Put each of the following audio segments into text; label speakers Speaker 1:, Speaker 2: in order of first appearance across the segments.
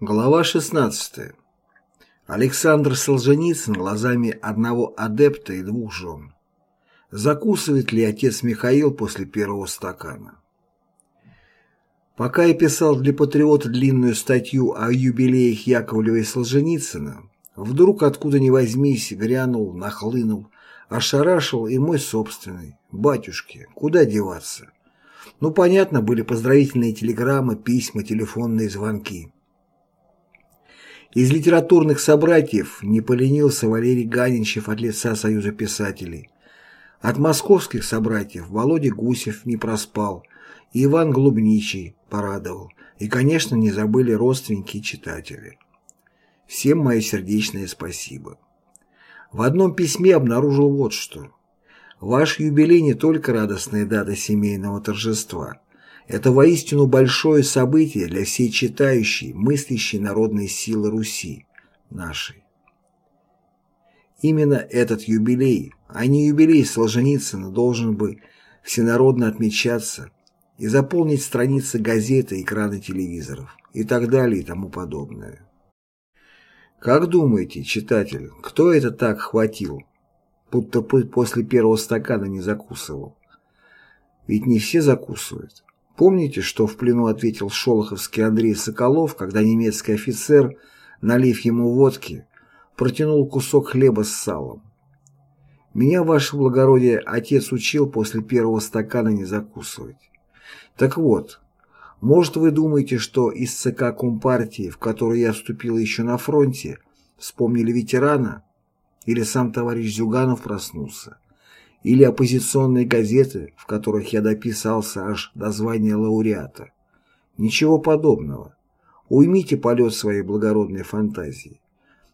Speaker 1: Глава 16. Александр Солженицын глазами одного адепта и двух жен. Закусывает ли отец Михаил после первого стакана? Пока я писал для «Патриота» длинную статью о юбилеях Яковлева и Солженицына, вдруг откуда ни возьмись грянул, нахлынул, ошарашил и мой собственный. Батюшки, куда деваться? Ну, понятно, были поздравительные телеграммы, письма, телефонные звонки. Из литературных собратьев не поленился Валерий Ганинчев от лица Союза писателей. От московских собратьев Володя Гусев не проспал, и Иван Глубничий порадовал, и, конечно, не забыли родственники и читатели. Всем мое сердечное спасибо. В одном письме обнаружил вот что. Ваш юбилей не только радостная дата семейного торжества – это воистину большое событие для всей читающей, мыслящей народной силы Руси, нашей. Именно этот юбилей, а не юбилей Солженицына, должен бы всенародно отмечаться и заполнить страницы газеты, экраны телевизоров и так далее и тому подобное. Как думаете, читатель, кто это так хватил, будто после первого стакана не закусывал? Ведь не все закусывают. Помните, что в плену ответил шолоховский Андрей Соколов, когда немецкий офицер, налив ему водки, протянул кусок хлеба с салом? Меня, ваше благородие, отец учил после первого стакана не закусывать. Так вот, может вы думаете, что из ЦК Компартии, в которую я вступил еще на фронте, вспомнили ветерана? Или сам товарищ Зюганов проснулся? Или оппозиционные газеты, в которых я дописался аж до звания лауреата. Ничего подобного. Уймите полет своей благородной фантазии.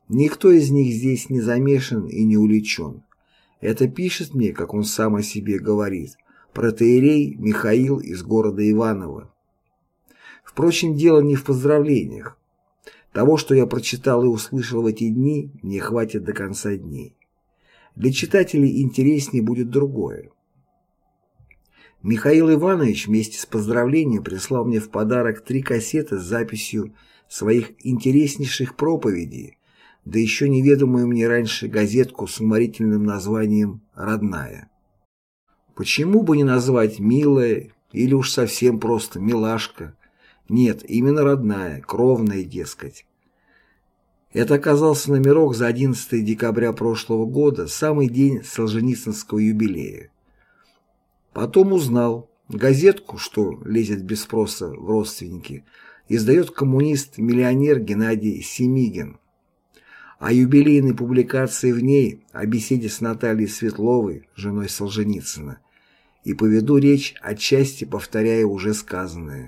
Speaker 1: Никто из них здесь не замешан и не увлечен. Это пишет мне, как он сам о себе говорит, протеерей Михаил из города Иваново. Впрочем, дело не в поздравлениях. Того, что я прочитал и услышал в эти дни, мне хватит до конца дней. Для читателей интереснее будет другое. Михаил Иванович вместе с поздравлением прислал мне в подарок три кассеты с записью своих интереснейших проповедей, да еще неведомую мне раньше газетку с уморительным названием «Родная». Почему бы не назвать «Милая» или уж совсем просто «Милашка»? Нет, именно родная, кровная, дескать. Это оказался номерок за 11 декабря прошлого года, самый день Солженицынского юбилея. Потом узнал, газетку, что лезет без спроса в родственники, издает коммунист-миллионер Геннадий Семигин. А юбилейной публикации в ней о беседе с Натальей Светловой, женой Солженицына, и поведу речь, отчасти повторяя уже сказанное.